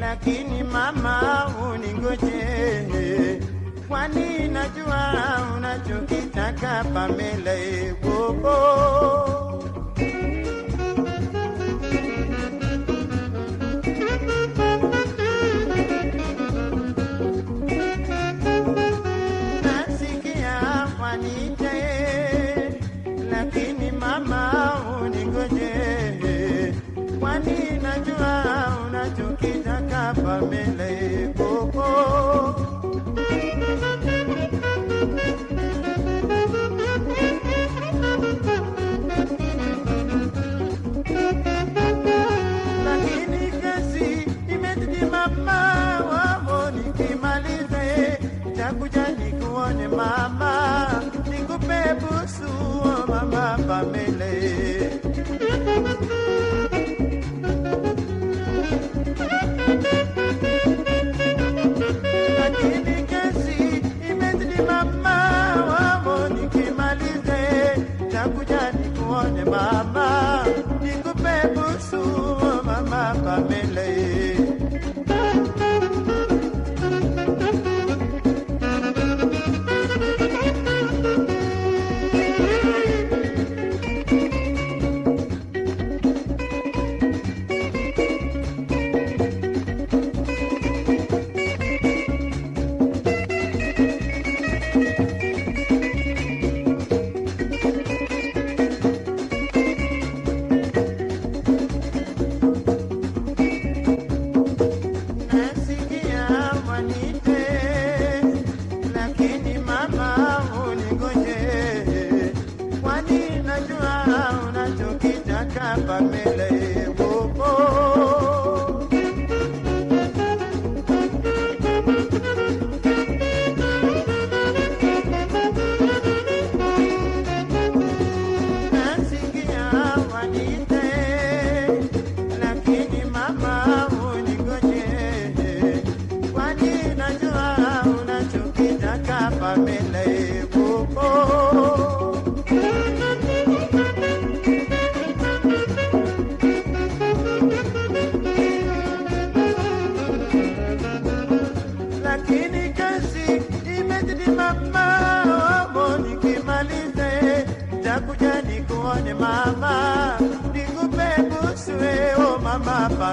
Lakini mama, uningoje, kwani najua unachokitaka. Pamela, e bobo me. Pamela.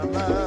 summer.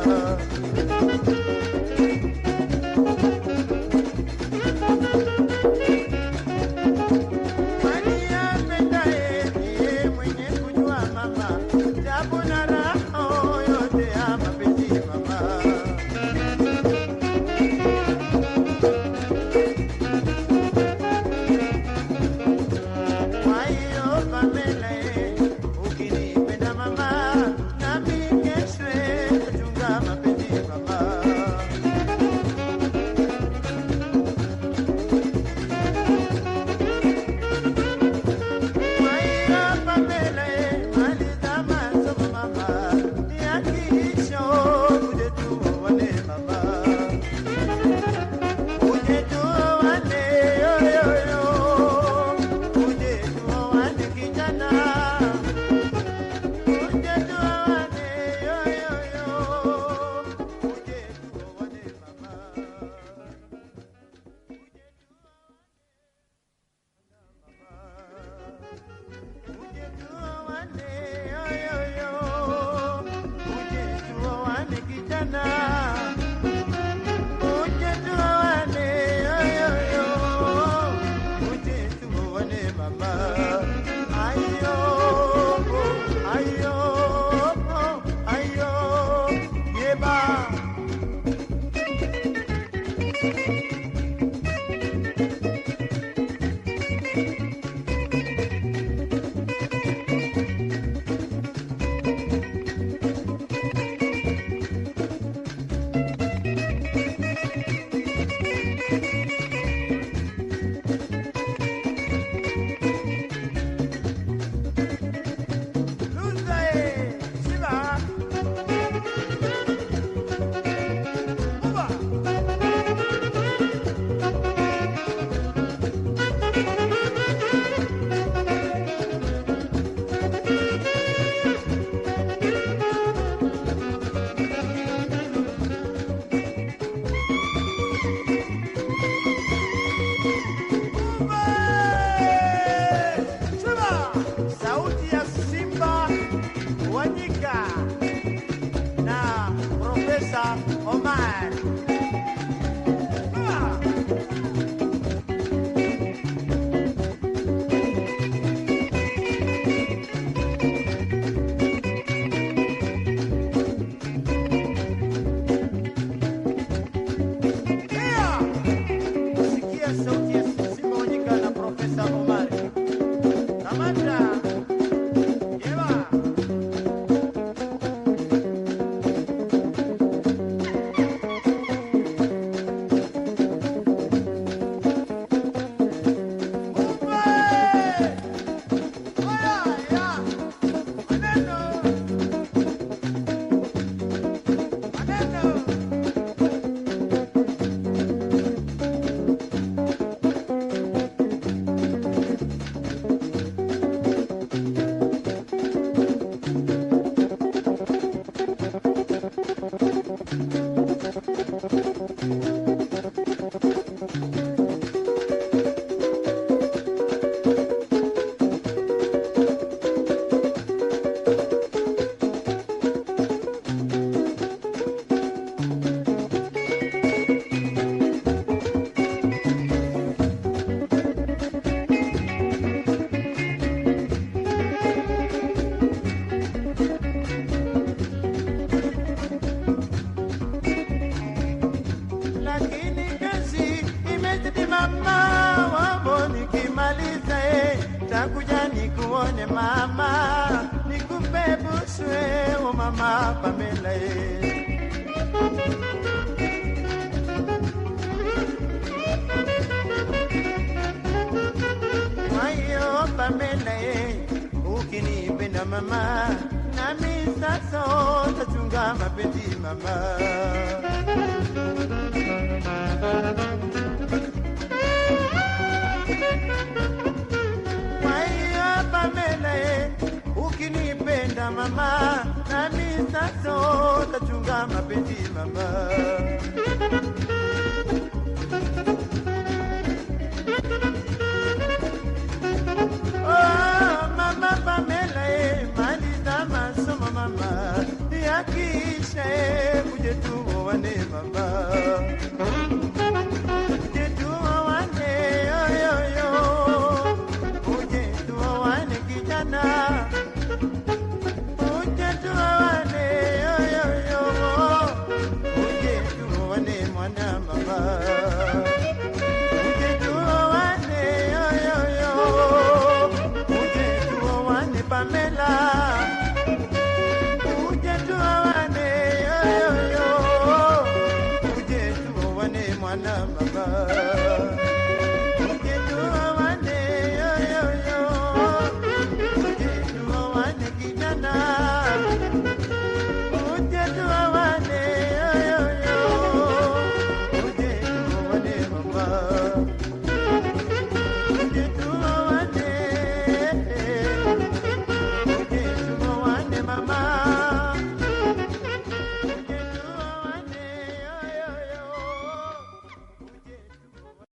আমার Thank you. mama, nikupe buswe, o mama Pamela. Eh. Ayo Pamela, eh. ukinipenda mama, na nami sasa tachunga mapenzi mama. nazo tachunga mapenzi mama.